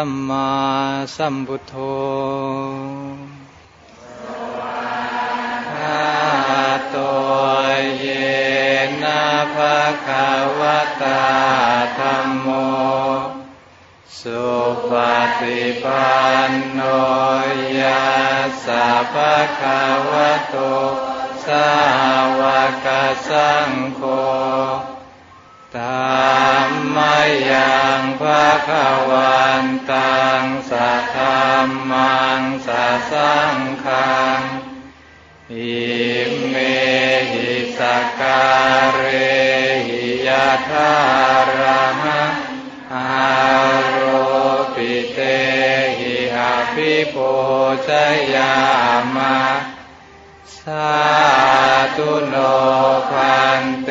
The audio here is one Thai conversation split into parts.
สัมมาสัมพุทโธโตเยนะภะคะวะตาธัมโม สุปฏิปันโนยัสสะภะคะวะโตสาวกสัง ภะควันตังสัทธรรมังสัสังขังอิเมหิสการเรหิยะทาระหะอาโรปิเตหิอภิปูชยามะสาธุโนพันเต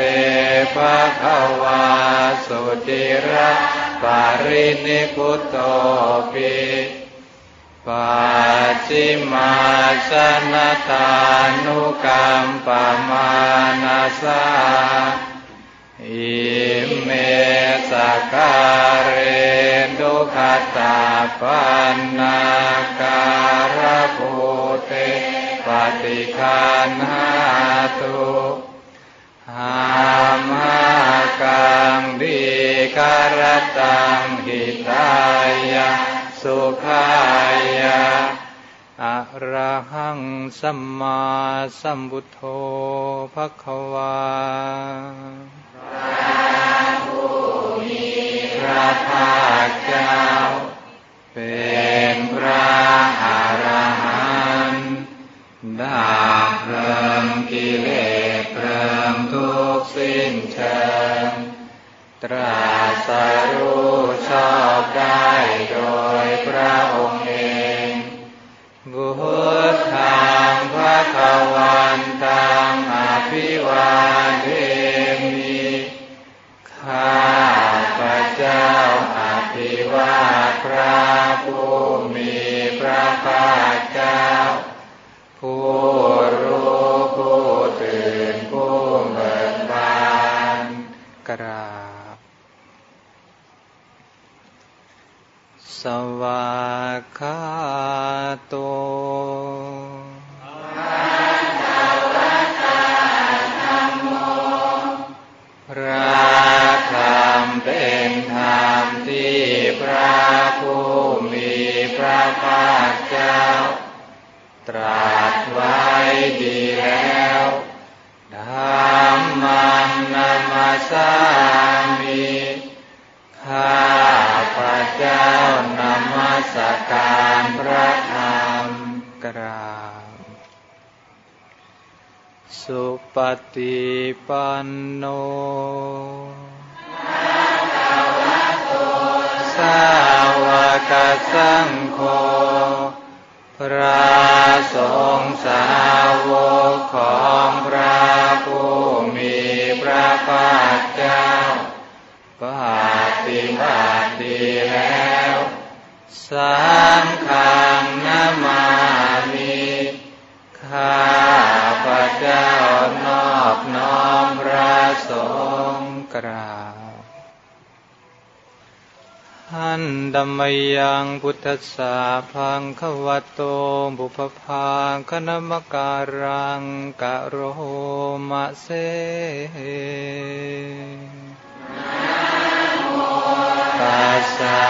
ภะคะวาสุติระ ปารินิพุตโตปิปัจจิมาสนตานุกรรมปมานาสาอิเมสการเรดุขตาปันนาการภูเตปฏิคันหาตุ หามากังดีคารตังหิตายะสุขายะอะระหังสัมมาสัมพุทโธภะคะวาพระผู้มีพระภาคเจ้า เป็นพระอรหันต์ดับเพลิงกิเลส เพลิงทุกสิ้นเชิงตรัสรู้ชอบได้โดยพระองค์เองบุตธังพระควันตังอภิวาเทมิข้าพระเจ้าอภิวาพระผู้มีพระภาคเจ้าผู้รู้ผู้ กราบ สวากขาโตพระธรรมเป็นธรรมที่พระผู้มีพระภาคเจ้า ตรัสไว้ดีแล้วธรรมังนามา สามิข้าพระเจ้านมัสการพระธรรมกราบสุปฏิปันโนสาวกสังโฆ พระสงฆ์สาวกของพระผู้มีพระภาคเจ้าปฏิบัติดีแล้วสังฆังนามามิข้าพระเจ้านอบน้อมพระสงฆ์กราบ หันดัมมยังพุทธสาพังขวัตโตบุพพาคณมการังกะโรมะเสตัสสะ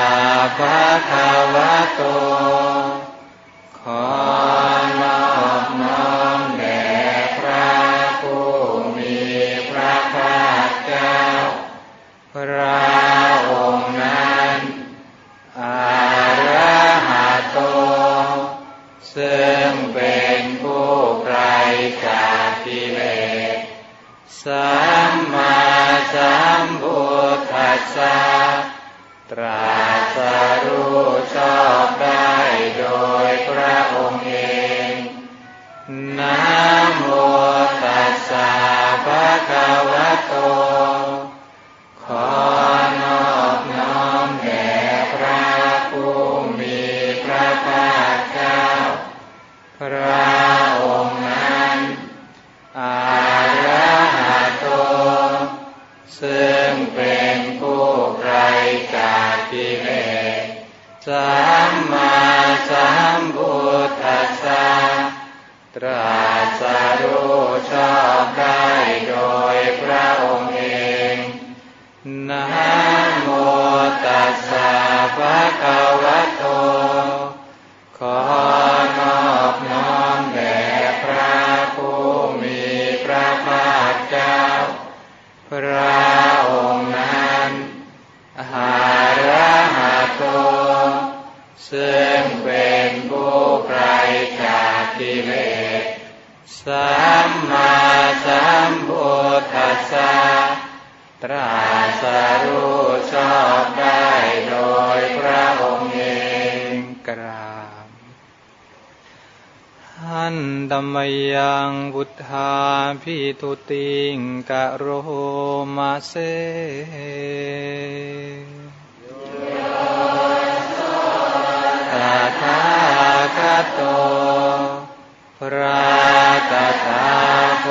ภะคะวะโต ขอนอบน้อมแด่พระผู้มีพระภาคเจ้าพระ สัมมาสัมพุทธัสสะตรัสรู้ชอบได้โดยพระองค์เองนะโมตัสสะภะคะวะโตขอ ตรัสรู้ชอบได้โดยพระองค์เองนะโมตัสสะภะคะวะโต ขอนอบน้อมแด่พระผู้มีพระภาคเจ้า พระองค์นั้นหาระหะโต ซึ่งเป็นผู้ไกลจา กิเลสสัมมาสัมพุทธัสสะตรัสรู้ชอบได้โดยพระองค์เองกราบหันดมยังบุทธาพิทุติงกะโรมาเซตถาคตโต พระตถาค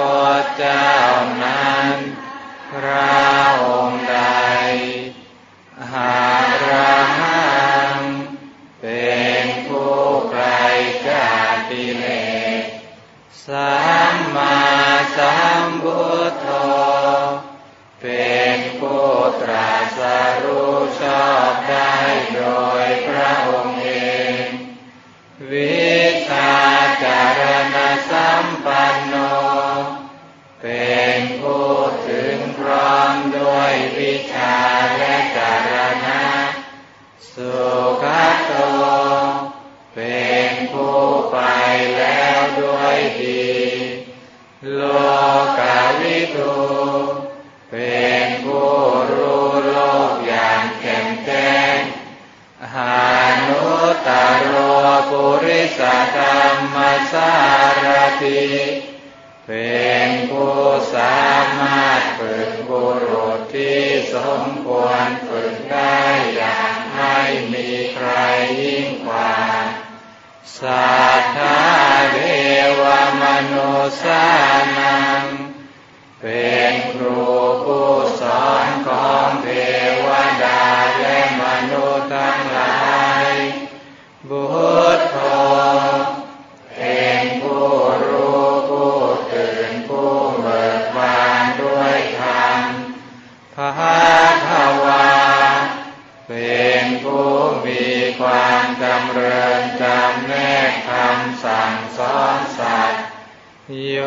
โย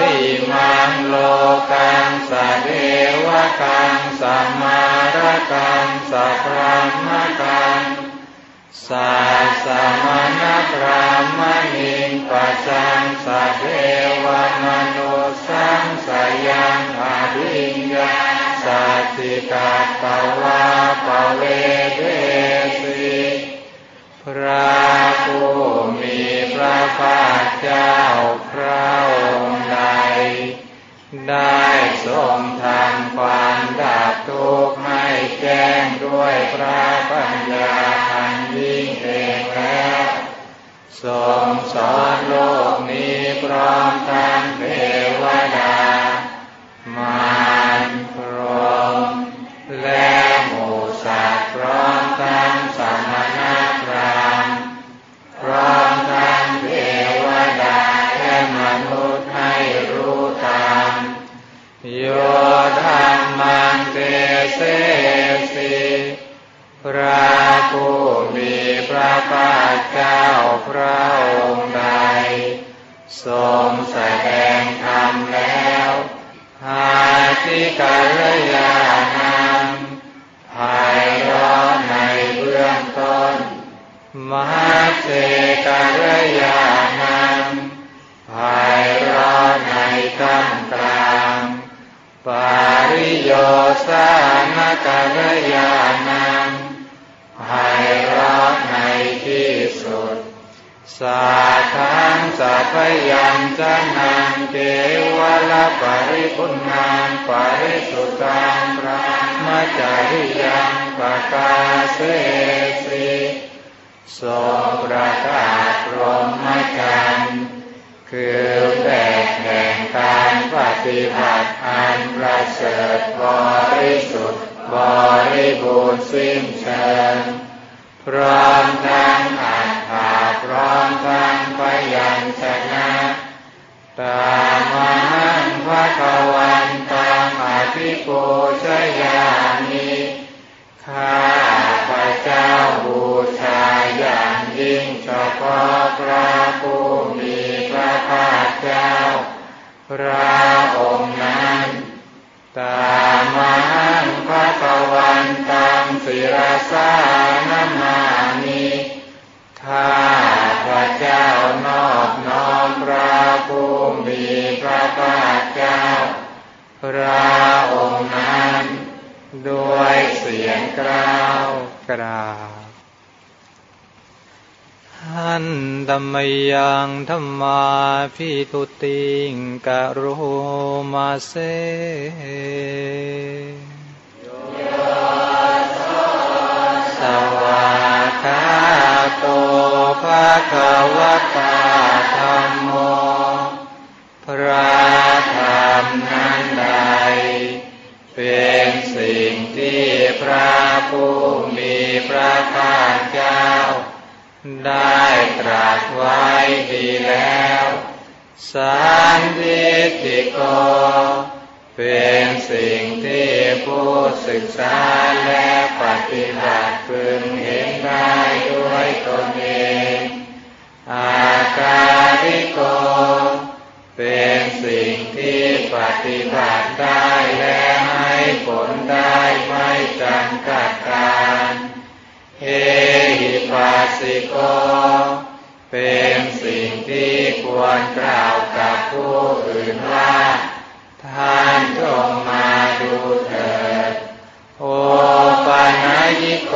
อิมังโลกังสเทวกังสัมมารกังสัพพะมะกังสัสสมณพรามณิงปัสสังสเทวมนุสังสยังอาภิญญาสัตติกาปวาปเวเทสิ พระผู้มีพระภาคเจ้าพระองค์ใดได้ทรงทำความดับทุกข์ให้แจ้งด้วยพระปัญญาอันยิ่งเองแล้วทรงสอนโลกนี้พร้อมทั้งเทวดามารพรหมและ โยธรรมังเตเสสิพระผู้มีพระภาคเจ้าพระองค์ใด ทรงแสดงธรรมแล้วหาที่กัลยาณังภายร้อนในเบื้องต้น มหาเสกัลยาณังภายร้อนในท่ามกลาง ปาริโยสานกัลยาณังภายร้อนในที่สุด สาทังสัพยัญจนังเกวลปริพุนนางปริสุตังพระมจาริยังปกาเสสิทรงประกาศรมจรรย์คือแบบแห การปฏิบัติอันประเสริฐบริสุทธิ์บริบูรณ์สิ้นเชิงพร้อมทั้งอัฏฐาพร้อมทั้งพยัญชนะตามหังพระกวันตังอภิปูชยามิข้าพระเจ้าบูชาอย่างยิ่งเฉพาะพระผู้มีพระภาคเจ้า ระองค์นั้นตามังพระกวันตังศิรสานามามิข้าพระเจ้านอบน้อมพระผู้มีพระภาคเจ้า พระองค์นั้น ด้วยเสียงกล้าวกราบ หันธรรมยังธรรมาพิทุติงกะโรมาเซสวากขาโตภะคะวะตาธรรมโม พระธรรมนั้นใด เป็นสิ่งที่พระผู้มีพระภาคเจ้า ได้ตรัสไว้ดีแล้ว สันติติโก เป็นสิ่งที่ผู้ศึกษาและปฏิบัติพึงเห็นได้ด้วยตนเอง อาการิโก เป็นสิ่งที่ปฏิบัติได้และให้ผลได้ไม่จำกัดการ เฮหิปัสสิโก เป็นสิ่งที่ควรกล่าวกับผู้อื่นว่า ท่านจงมาดูเถิด โอปานายิโก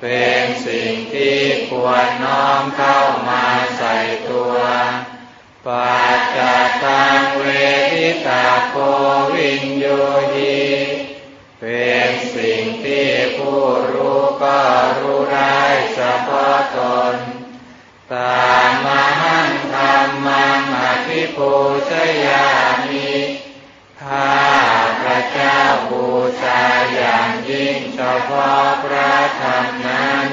เป็นสิ่งที่ควรน้อมเข้ามาใส่ตัวปัจจตังเวทิตาโควินโยหี เป็นสิ่งที่ผู้รู้ก็รู้ได้เฉพาะตนตามมหังธรรมังอภิปูชยามิข้าพระเจ้าบูชาอย่างยิ่งเฉพาะพระธรรมนั้น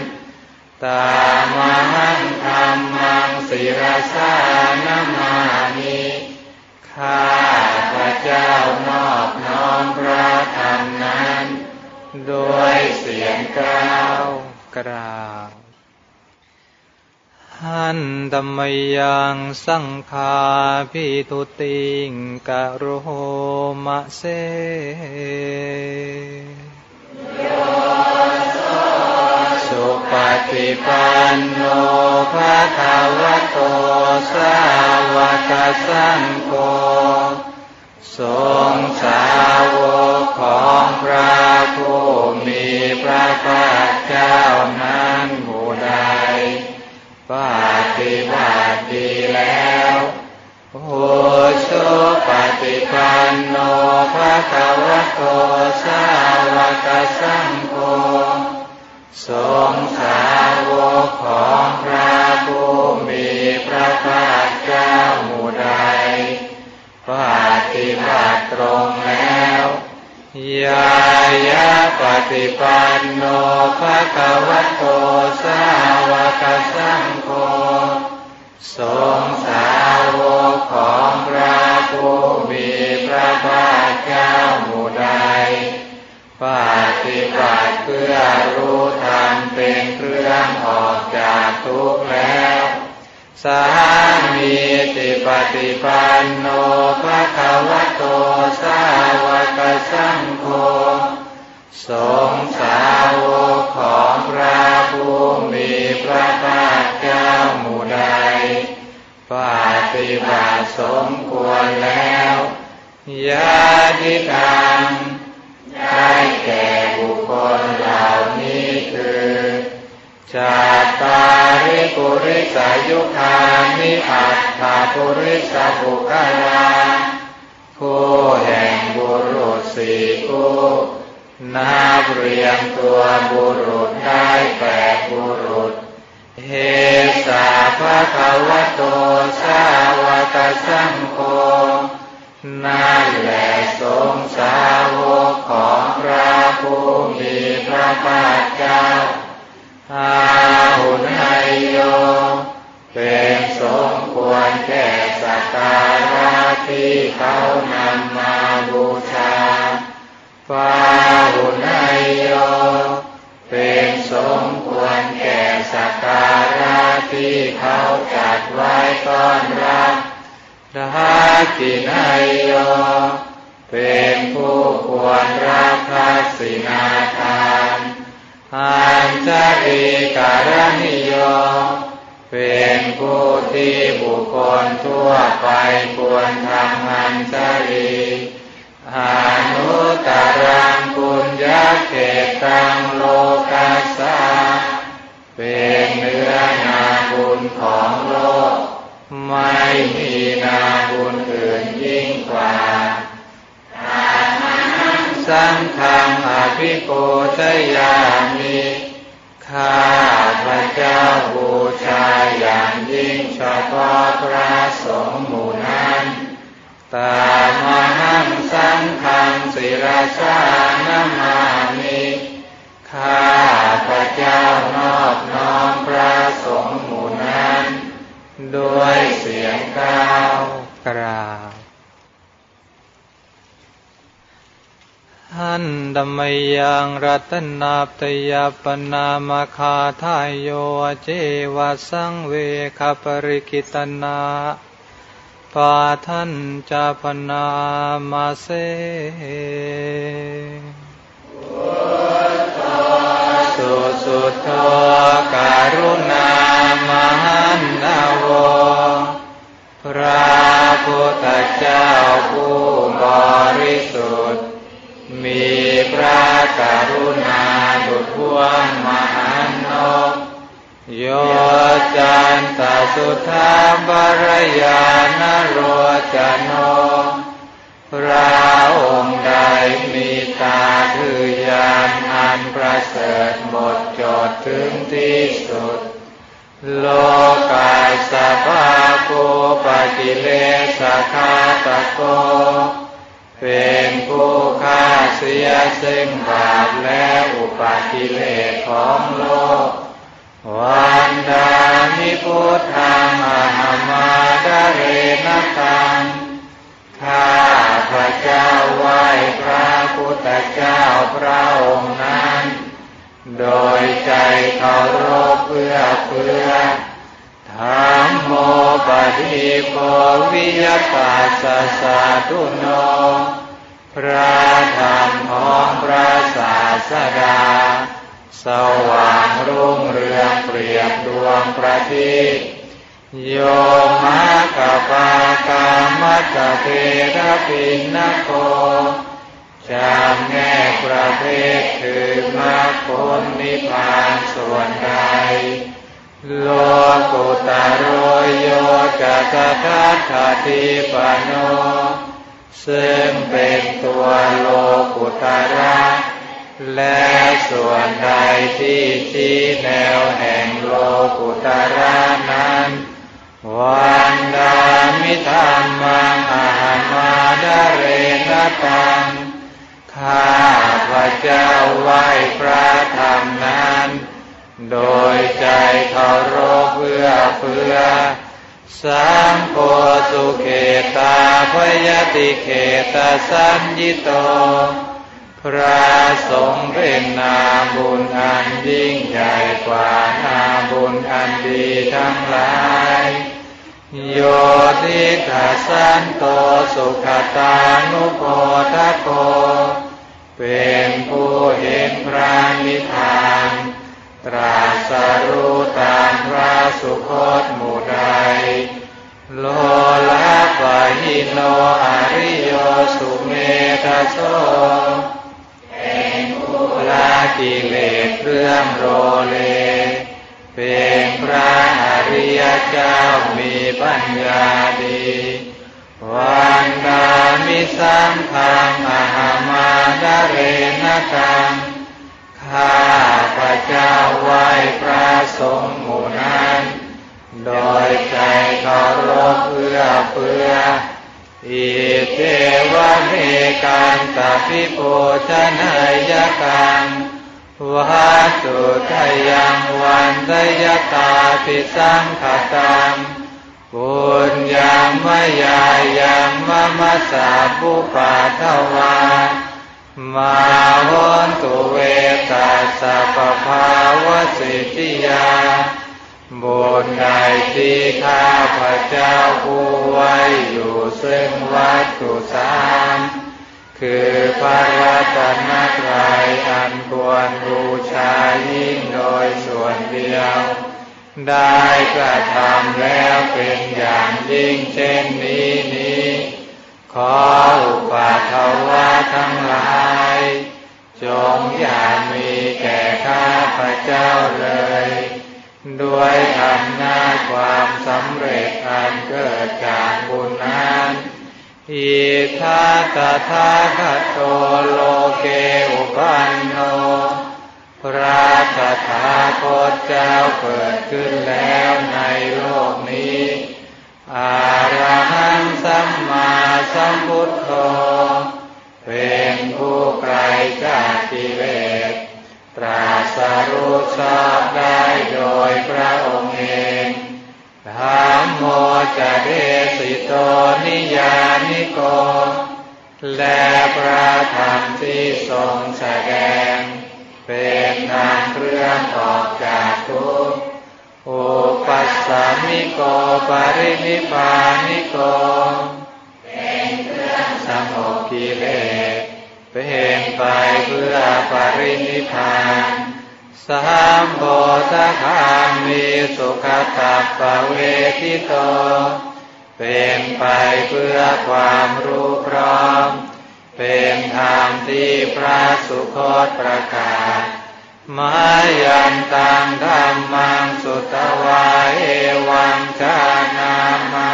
ตามมหังธรรมังศิรสานมามิข้า เจ้านอบน้อมพระธรรมนั้น ด้วยเสียงกล้าวกราบหันธรรมยังสังฆาพิทุติงกะโรมะเซสุปฏิปันโนภะคะวะโตสาวกสังโฆ ทรงสาวกของพระผู้มีพระภาคเจ้านั้นหมู่ใดปฏิบัติดีแล้วโหชุปฏิปันโนภะคะวะโตสาวกสังโฆทรงสาวกของพระผู้มีพระภาคเจ้าหมู่ใด ปฏิบัติตรงแล้วยายะปฏิปันโนภะคะวะโตสาวกสังโฆทรงสาวกของพระผู้มีพระภาคเจ้าหมู่ใดปฏิบัติเพื่อรู้ธรรมเป็นเครื่องออกจากทุกข์แล้ว สามีติปฏิปันโนภะคะวะโตสาวกสังโฆทรงสาวกของพระผู้มีพระภาคเจ้าหมู่ใดปฏิบัติสมควรแล้วยาติตังได้แก่บุคคลเหล่านี้คือ จาตาริปุริสายุคานิอัตถาปุริสบุคลาผู้แห่งบุรุษสี่คู่นับเรียงตัวบุรุษได้แปดบุรุษ เฮสาภะคะวะโตสาวกสังโฆนั่นแหละทรงสาวกของพระผู้มีพระภาคเจ้า อาหุนายโย เป็นสมควรแก่สักการะที่เขานำมาบูชาฟาหุนายโย เป็นสมควรแก่สักการะที่เขาจัดไว้ต้อนรับทากินายโย เป็นผู้ควรรับทักษินาทาน อัญชลีการนิโยเป็นผู้ที่บุคคลทั่วไปควรทำอัญชลีอนุตตรังปุญญาเขตังโลกัสสะเป็นเนื้อนาบุญของโลก ไม่มีนาบุญอื่นยิ่งกว่า สังฆังอภิโกชยามิข้าพระเจ้าบูชาอย่างยิ่งเฉพาะพระสงฆ์หมู่นั้นตามหังสังฆังศิรสานามามิข้าพระเจ้านอบน้อมพระสงฆ์หมู่นั้น ด้วยเสียงก้าวกราบ หันดมยังรัตนาปยปนามคาทายโยเจวะสังเวคปริกิตนาปาทันจาปนามาเสสุสุทโธการุณามหันนาวพระพุทธเจ้าผู้บริสุทธิ์ มีพระกรุณาดุจพวงมหันนกโยจันตสุธาบรยานโรจโนพระองค์ใดมีตาคือยานอันประเสริฐหมดจดถึงที่สุด โลกายสภาโกปกิเลสคาตโก เป็นผู้ฆ่าเสียซึ่งบาปและอุปากิเลสของโลก วันดามิพุทธังอหามาดเรนตังข้าพระเจ้าไหว้พระพุทธเจ้าพระองค์นั้น โดยใจเคารพเพื่อเพื่อ ธรรมโมปฏิโพวิยปัสสะสะตุโน พระธรรมของพระศาสดา สว่างรุ่งเรืองเปรียบดวงประทีปโยมะกะปากามัตเทระปินนโกจำแนกประเภทคือมรรคผลนิพพานส่วนใด โลกุตโรโยจัตทัตถาทิปโน ซึ่งเป็นตัวโลกุตระและส่วนใดที่ชี้แนวแห่งโลกุตระนั้นวันดามิธรรมังอามาดาเรนตังข้าพระเจ้าไหว้พระธรรมนั้น โดยใจเคารพเพื่อเพื่อ สังโฆสุเขตาพยติเขตาสัญญิโต พระสงฆ์เป็นนาบุญอันยิ่งใหญ่กว่านาบุญอันดีทั้งหลายโยติทัสสันโตสุขตานุโพทโก เป็นผู้เห็นพระนิพพาน ตรัสรู้ตามพระสุคตหมู่ใด โลละปะหิโนอริโยสุเมธาโสเป็นผู้ละกิเลสเครื่องโรเลเป็นพระอริยเจ้ามีปัญญาดีวันดามิสังขังอาหามาดาเรนตัง ข้าพระเจ้าไหว้พระสงฆ์หมู่นั้น โดยใจเคารพเพื่อเพื่ออิเทวะเมกันตปิโปชนายกังวัตถุทยังวันทยตาปิสังขตังปุญญามยายังมะมะสาปุปาทวา มาหนตุเวตัสสะปภาวสิทธิยาบุญใดที่ข้าพระเจ้าผู้ไว้อยู่ซึ่งวัตถุสามคือพระรัตนตรัยอันควรบูชายิ่งโดยส่วนเดียว ได้กระทำแล้วเป็นอย่างยิ่งเช่นนี้นี้ ขออุปาทวะทั้งหลาย จงอย่ามีแก่ข้าพระเจ้าเลย ด้วยอำนาจความสำเร็จอันเกิดจากบุญนั้นอิทาตถาคโตโลเกอุปันโน พระตถาคตเจ้าเกิดขึ้นแล้วในโลกนี้ อาระหังสัมมาสัมพุทโธเป็นผู้ไกลจากกิเลสตรัสรู้ชอบได้โดยพระองค์เองธรรมโมจะเดสิโตนิยานิโก และพระธรรมที่ทรงแสดง เป็นทางเครื่องออกจากทุกข์ อุปัสสามิโกปรินิพานิโก เป็นเครื่องสงบกิเลสเป็นไปเพื่อปรินิพานสามโบทคามีสุขตัปปเวทิโต เป็นไปเพื่อความรู้พร้อม เป็นธรรมที่พระสุคตประกาศ มายันตังธรรมังสุตวาเอวังชานามา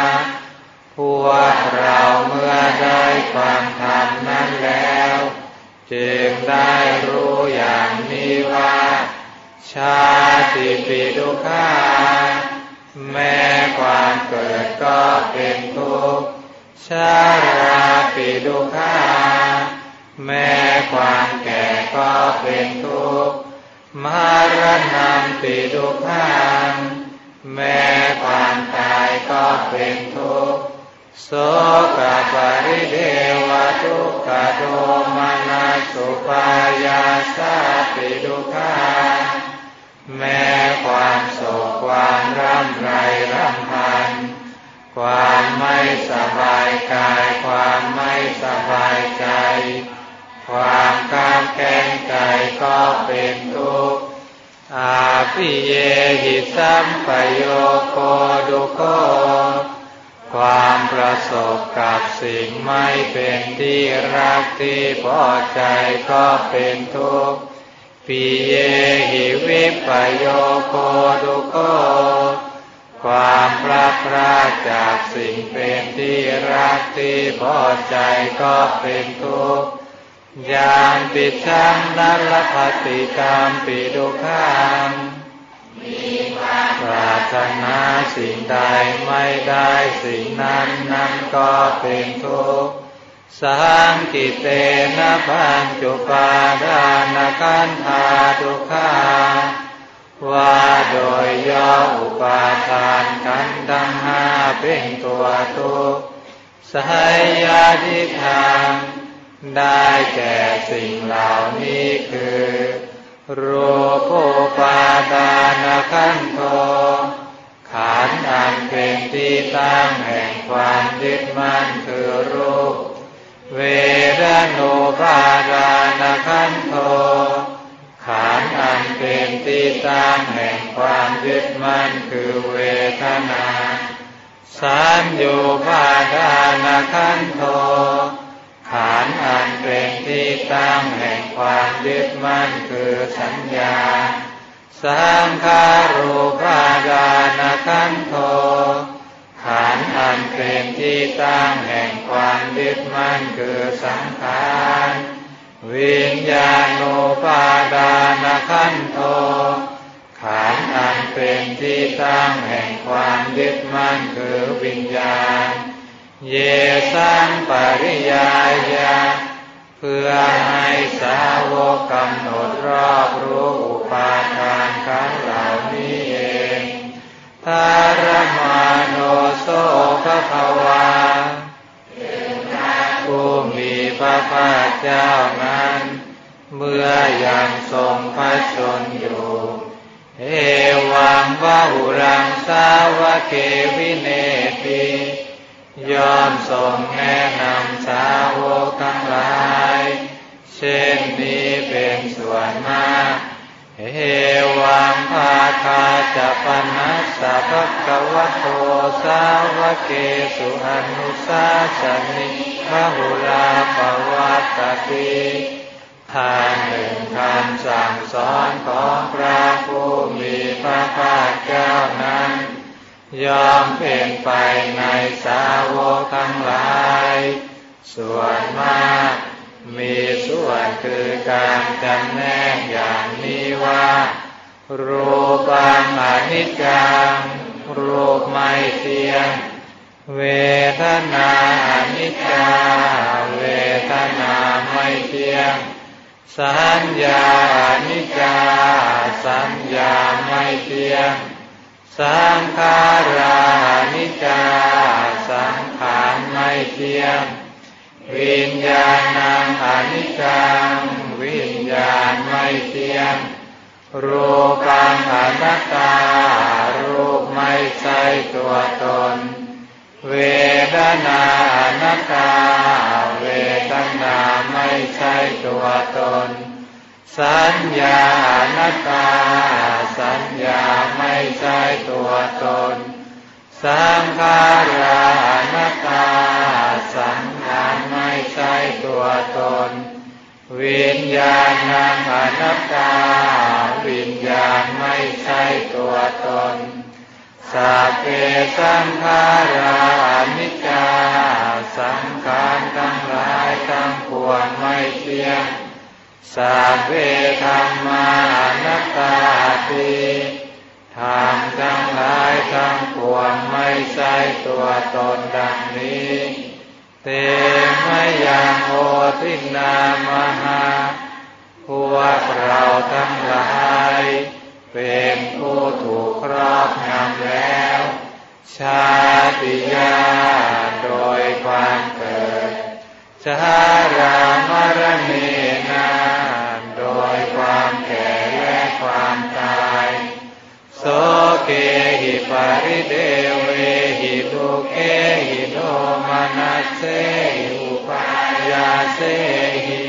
พวกเราเมื่อได้ฟังธรรมนั้นแล้วจึงได้รู้อย่างนี้ว่า ชาติปิดุขาแม้ความเกิดก็เป็นทุกข์ชาราปิดุขาแม้ความแก่ก็เป็นทุกข์ มารณะปิดุขังแม้ความตายก็เป็นทุกข์โสกปริเดวทุกขโดมานาสุปายาสาปิดุขังแม้ความโศกความร่ำไรร่ำพัน ความไม่สบายกาย ความไม่สบายใจ ความกามแค้นใจก็เป็นทุกข์ อาภิเยหิสัมปโยโคดุโคความประสบกับสิ่งไม่เป็นที่รักที่พอใจก็เป็นทุกข์ปิเยหิวิปโยโคดุโคความพลาดพลาดจากสิ่งเป็นที่รักที่พอใจก็เป็นทุกข์ ยานปิชังนัลภติกรรมปิดุขังปรารถนาสิ่งใดไม่ได้สิ่งนั้นนั้นก็เป็นทุกข์สังกิเตนะปัญจุปาดานขันธาทุกขาว่าโดยย่ออุปาทานกันทั้งห้าเป็นตัวทุกข์สายาธิทาง ได้แก่สิ่งเหล่านี้คือรูปปาทานขันโทขันธ์อันเป็นที่ตั้งแห่งความยึดมั่นคือรูป เวรโนปาทานขันโทขันธ์อันเป็นที่ตั้งแห่งความยึดมั่นคือเวทนา สัญโยปาทานขันโท ขันธ์อันเป็นที่ตั้งแห่งความยึดมั่นคือสัญญา สังขารูปาดานขันโทขันธ์อันเป็นที่ตั้งแห่งความยึดมั่นคือสังขารวิญญาณูปาดานขันโทขันธ์อันเป็นที่ตั้งแห่งความยึดมั่นคือวิญญาณ เยสังปริยายา เพื่อให้สาวกกำหนดรอบรู้อุปาทานขันธ์เหล่านี้เอง ทารมาโนโสภะคะวาผู้มีพระภาคเจ้านั้น เมื่อยังทรงพระชนอยู่ เอวังวะหุรังสาวะเกวิเนติ ยอมทรงแนะนำสาวกทั้งหลาย เช่นนี้เป็นส่วนมากเอวังภาคาจะปนัสสะภะคะวะโตสาวะเกสุอนุสาสนิพหุลาภวัตติทานหนึ่งคำสั่งสอนของพระผู้มีพระภาคเจ้านั้น ยอมเป็นไปในสาวกทั้งหลาย ส่วนมาก มีส่วนคือการจำแนกอย่างนี้ว่า รูปังอนิจจังรูปไม่เที่ยง เวทนาอนิจจาเวทนาไม่เที่ยง สัญญาอนิจจาสัญญาไม่เที่ยง สังขารานิจจาสังขารไม่เที่ยง วิญญาณังอนิจจังวิญญาณไม่เที่ยงรูปังอนัตตา รูปไม่ใช่ตัวตน เวทนาอนัตตา เวทนาไม่ใช่ตัวตน สัญญานัตตา สัญญาไม่ใช่ตัวตน สังขารานัตตา สังขารไม่ใช่ตัวตน วิญญาณังอนัตตา วิญญาณไม่ใช่ตัวตนสัพเพสังขารานิจจา สังขารทั้งหลายทั้งปวงไม่เที่ยง สัพเพธรรมานัตตาติธรรมทั้งหลายทั้งปวงไม่ใช่ตัวตนดังนี้ เตมยังโอทินามหาพวกเราทั้งหลาย เป็นผู้ถูกครอบงำแล้ว ชาติยาโดยความเกิดชารามรเความตาย โสเกหิปาริเดเวหิทุเกหิโนมานัสเสหิอุปายาเสหิ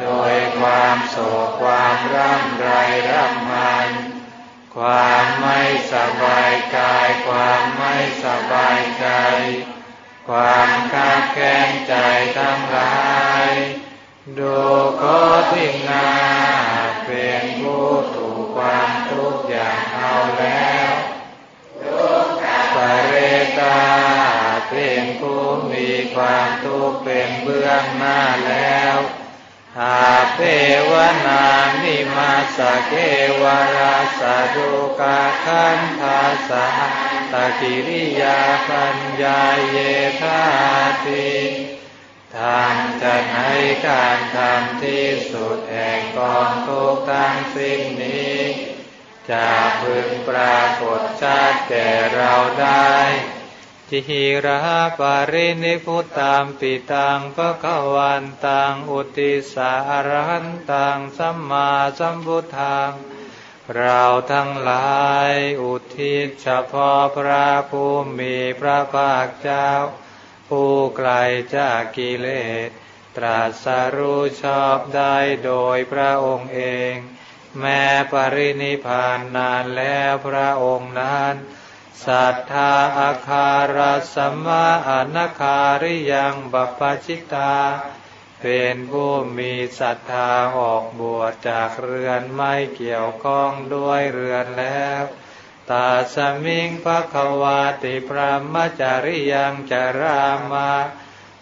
โดยความโศกความร่ำไรร่ำพันความไม่สบายกาย ความไม่สบายใจ ความขับแค้นใจทั้งหลายดูโคทินา เป็นผู้ถูกความทุกข์อย่างเอาแล้วปเรตาเป็นผู้มีความทุกข์เป็นเบื้องหน้าแล้วอาเพวนานิมาสเกวราสดุกาคันทาสาตะกิริยาปัญญาเยธาติ ทางจะให้การทำที่สุดแห่งกองทุกทั้งสิ้นนี้จะพึงปรากฏชัดแก่เราได้จิระปารินิพุตามปิตังพระกวันตังอุติสารหันตังสัมมาสัมพุทธังเราทั้งหลายอุทิศเฉพาะพระผู้มีพระภาคเจ้า ผู้ไกลจากกิเลส ตรัสรู้ชอบได้โดยพระองค์เอง แม้ปรินิพานนานแล้วพระองค์นั้น สัทธาอาคาราสมาอนาคาริยังบัพชิตา เป็นผู้มีศรัทธาออกบวชจากเรือนไม่เกี่ยวข้องด้วยเรือนแล้ว ตาสมิงภควาติพระมจริยังจารามา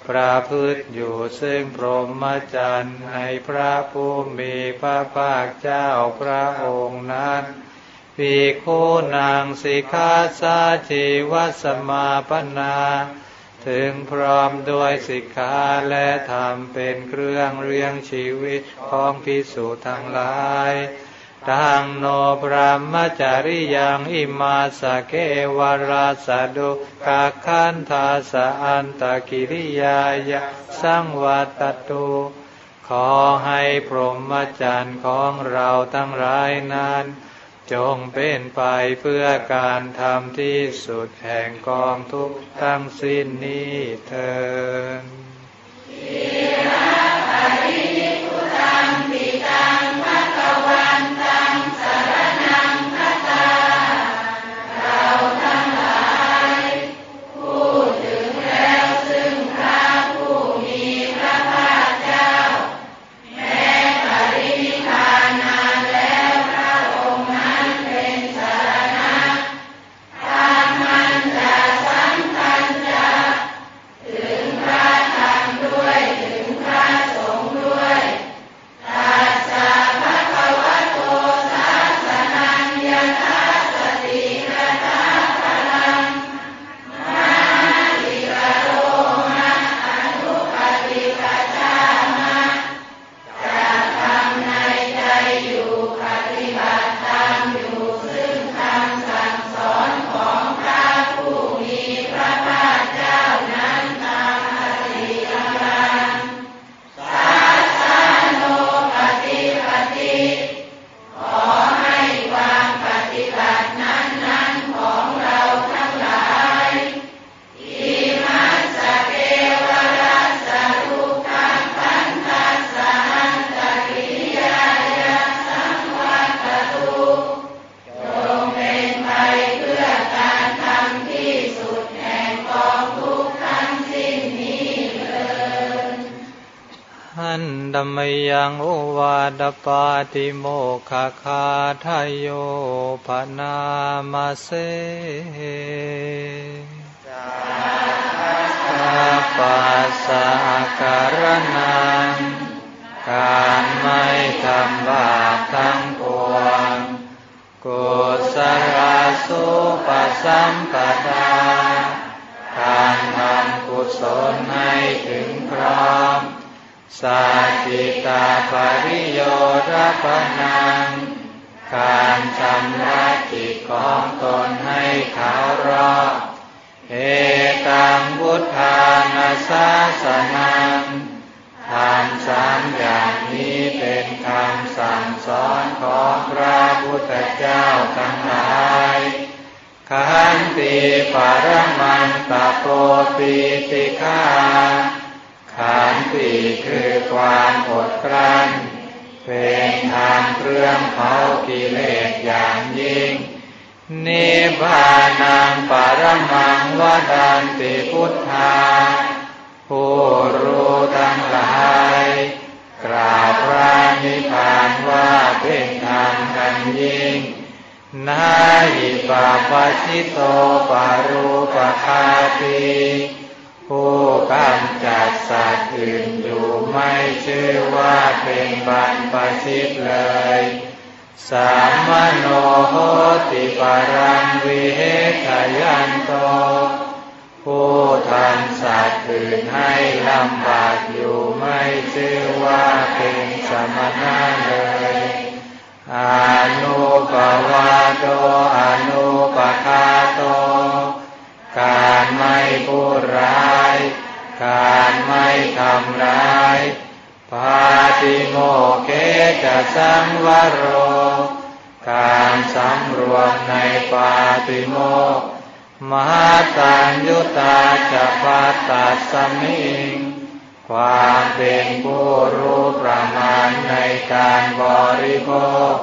ประพฤติอยู่ซึ่งพรหมจรรย์ในพระผู้มีพระภาคเจ้าพระองค์นั้นภิกขุนางสิกขาสาชีวสมาปนา ถึงพร้อมด้วยสิกขาและธรรมเป็นเครื่องเรียงชีวิตของพิสุทั้งหลาย ตังโนบรมจาริยังอิมาสเกวราสดุกาคันทาสะอันตะกิริยายะสังวัตตุขอให้พรหมจรรย์ของเราทั้งหลายนั้น จงเป็นไปเพื่อการทำที่สุดแห่งกองทุกทั้งสิ้นนี้เถิด มยังโอวาดปาติโมคคคาทายโยภนามาเสสัพปัสสะการนังการไม่ทำบาปทั้งปวงกุศลสุปสัมปทาการทำกุศลให้ถึงพร้อม สัจจิตาปริโยรปนัง การชำระจิตของตนให้ขาวรอบเอตังพุทธานาสาสนังทำสามอย่างนี้เป็นคำสั่งสอนของพระพุทธเจ้าทั้งหลายขันติปรมันตโปปิติฆา ขันติคือความอดกลั้น เป็นทางเครื่องเผากิเลสอย่างยิ่ง นิพพานังปรมังวดันติพุทธาผู้รู้ทั้งหลายกราบพระนิพพานว่าเป็นทางกันยิ่งนาหิปาปชิโตปารูปคาตี ผู้กำจัดสัตว์อื่นอยู่ไม่ชื่อว่าเป็นบัรปชิตเลย สามโนโหติปารังวิเหทยันโต ผู้ทำสัตว์อื่นให้ลำบากอยู่ไม่ชื่อว่าเป็นสมณะ จะสังวโร การสำรวมในปาติโมกมหาตัญยุตาจะปัตตัสมิง ความเป็นผู้รู้ประมาณในการบริโภค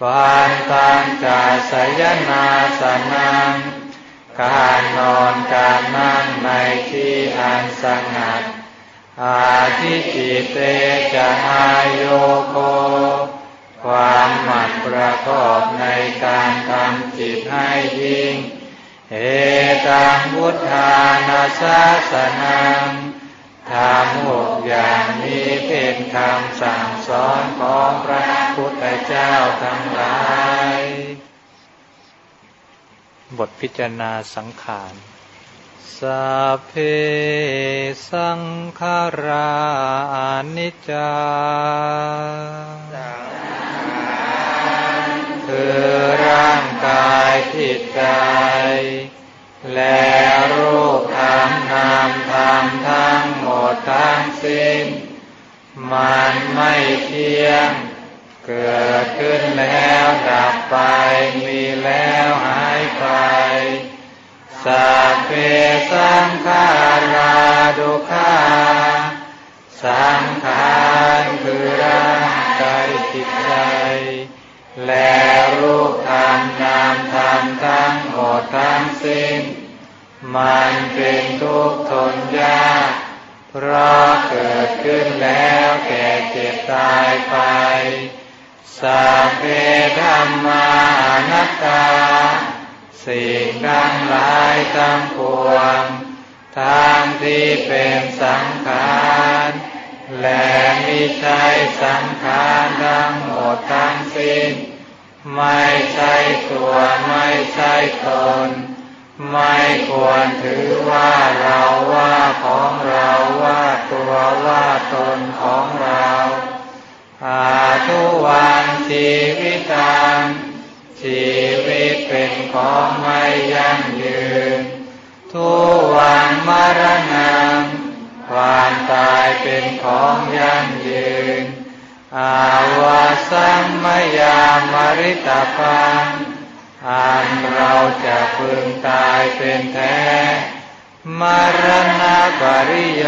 ความตั้งใจสยนาสนัง การนอนการนั่งในที่อันสงัด อาทิจิเตจะอาโยโกความหมั่นประกอบในการทำจิตให้ยิ่ง เอตังพุทธานาสาสนังทำหกอย่างนี้เป็นคำสั่งสอนของพระพุทธเจ้าทั้งหลาย บทพิจารณาสังขาร สัพเพสังขารานิจจาสังขาคือร่างกายจิตใจและรูปธรรมนามธรรมทั้งหมดทั้งสิ้น มันไม่เที่ยง เกิดขึ้นแล้วดับไปมีแล้วหายไป สัพเพสังขาราดุขาสังขารคือร่างกายจิตใจและรูปธรรมนามธรรมทั้งหมดทั้งสิ้น มันเป็นทุกข์ทนยาก เพราะเกิดขึ้นแล้วแก่เจ็บตายไปสัพเพธรรมานัตตา สิ่งทั้งหลายทั้งปวงทางที่เป็นสังขารและมิใช่สังขารทั้งหมดทั้งสิ้น ไม่ใช่ตัวไม่ใช่ตน ไม่ควรถือว่าเราว่าของเราว่าตัวว่าตนของเราอาทุวันชีวิตัง ชีวิตเป็นของไม่ยั่งยืน ทุวันมรณะความตายเป็นของยั่งยืน อาวาสัมมยามริตาปังอันเราจะพึงตายเป็นแท้ มรณะปริโย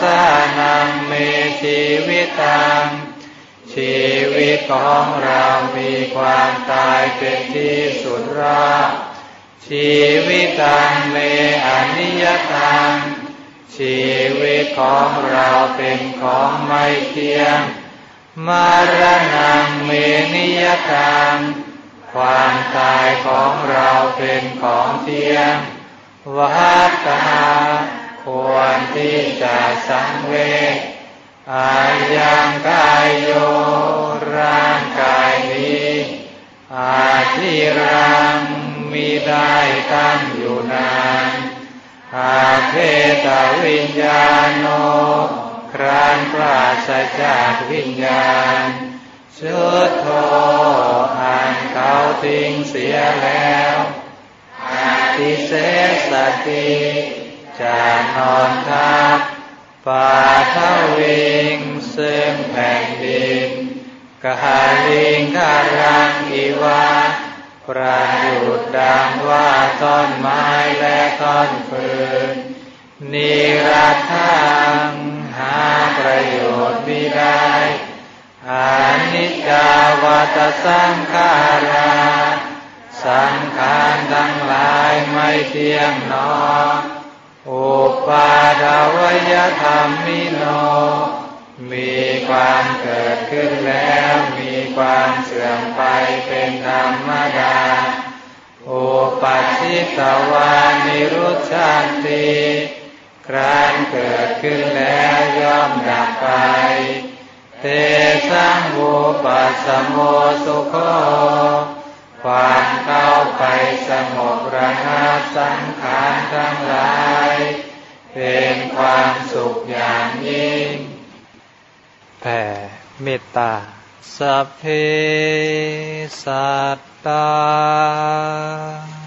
สานังเมชีวิตัง ชีวิตของเรามีความตายเป็นที่สุดรอบชีวิตังเมอนิยตัง ชีวิตของเราเป็นของไม่เที่ยง มรณะเมนิยตัง ความตายของเราเป็นของเที่ยงวัฏตาควรที่จะสังเวช อายังกายโยร่างกายนี้อาทิรังมีได้ตั้งอยู่นานอาเพตวิญญาณโน ครานปราศจากวิญญาณชุดโทอ่านเขาทิ้งเสียแล้วอาทิเสสติจะนอนทับ ป่าทวิงซึ่งแผ่นดินกาลิงคารังอีวาประยุดดังว่าต้นไม้และต้นฟืนนิรัตทังหาประโยชน์ไม่ได้อานิจจาวัตสังขาราสังขารทั้งหลายไม่เที่ยงนอ อุปาทวยธรรมมิโน มีความเกิดขึ้นแล้ว มีความเสื่อมไปเป็นธรรมดา อุปัชิตวานิรุชันติครานเกิดขึ้นแล้วย่อมดับไป เตสังวุปัสสโมสุโค ความเข้าไปสงบระงับสังขารทั้งหลาย เป็นความสุขอย่างยิ่ง แผ่เมตตาสัพเพสัตตา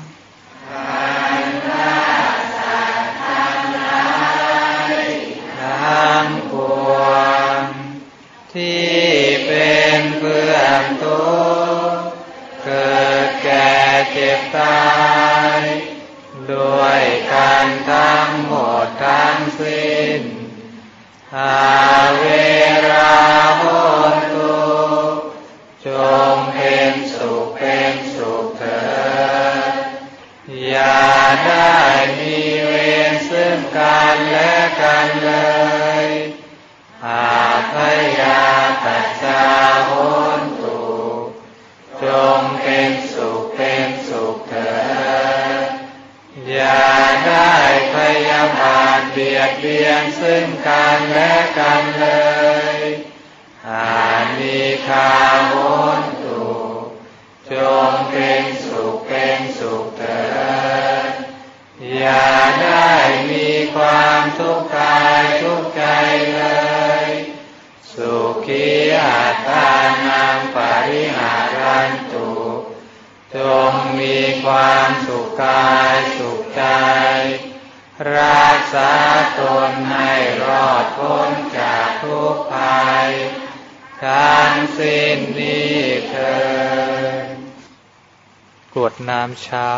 กรวดน้ำเช้า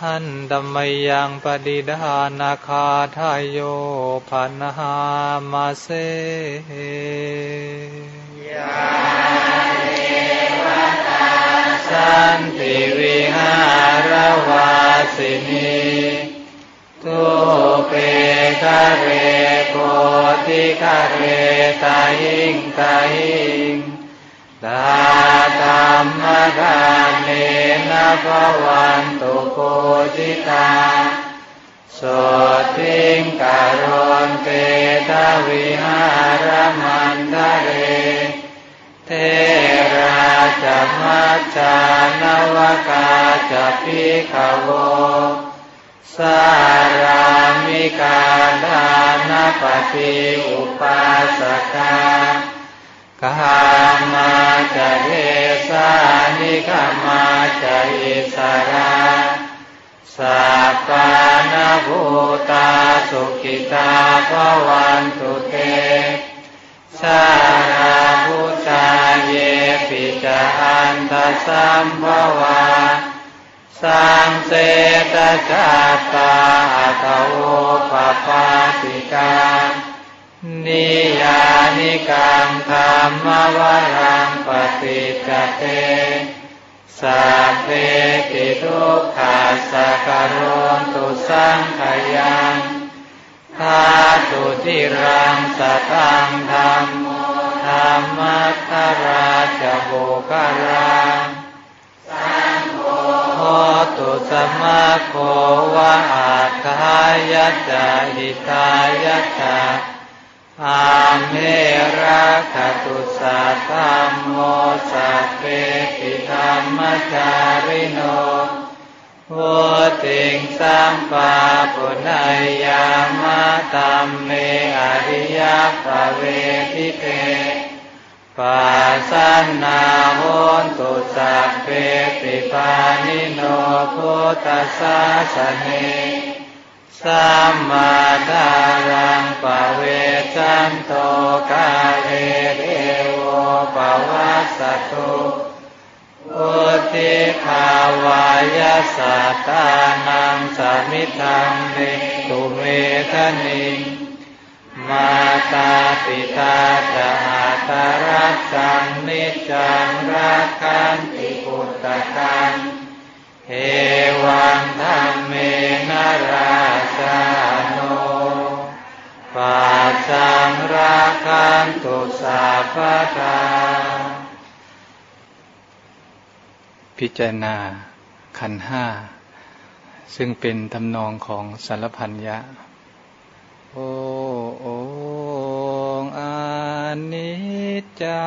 หันดัมมยังปฏิดานาคาทายโยพันหามาเสยาเวตาสันติวิหารวาสินีทุเปคะเรโกติคะเรตาหิงตาหิงตา รรมกาเนนะภวันตุโกจิตาโสติงการนเตทวิหารมันทะเร เทราจะมัจจานวกาจะพิขโวสารามิกาดานปฏิอุปาสกา กามาจะเทสานิกามาจะอิสราสัพพานาภูตาสุขิตาภวันตุเตสาราภูตาเยปิจอันตสัมภวาสังเสตจัตตาตโวปปาติกา นิยานิกังธรรมวรังปฏิจเตสัพเพติทุกขาสกโรตุสังขยังทาตุทิรังสตังธรรมธรรมัทราชโบกรังโหตุสมาโควะอาคายะจหิตายะจา อาเมระคตุสัตธรรมโมสัพเพติธรรมจาริโนโวติงสัมปาปุณยามาตัมเมอริยปเวทิเตปัสสนาโหนตุสัพเพติปานิโนพุทธสาสเน สัมมาทารังปะเวจันโตกาเลเดโวปวัสสตุอุติภาวายสัตตานังสามิทังเนตุเมทนิงมาตาปิตาจะอาตารักสังนิจังรักขันติปุตตะกังเอวังธรรมเมนรา ชาโนปัจจังรักขันตุสัพพทาพิจารณาขันห้า ซึ่งเป็นทำนองของสารพันยะ โอโองอานิจจา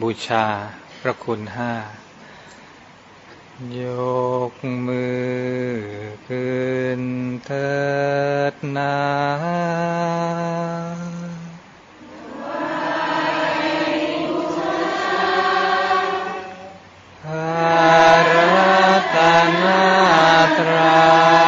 บูชาพระคุณห้ายกมือขึ้นเถิดนาคุณพระสงฆ์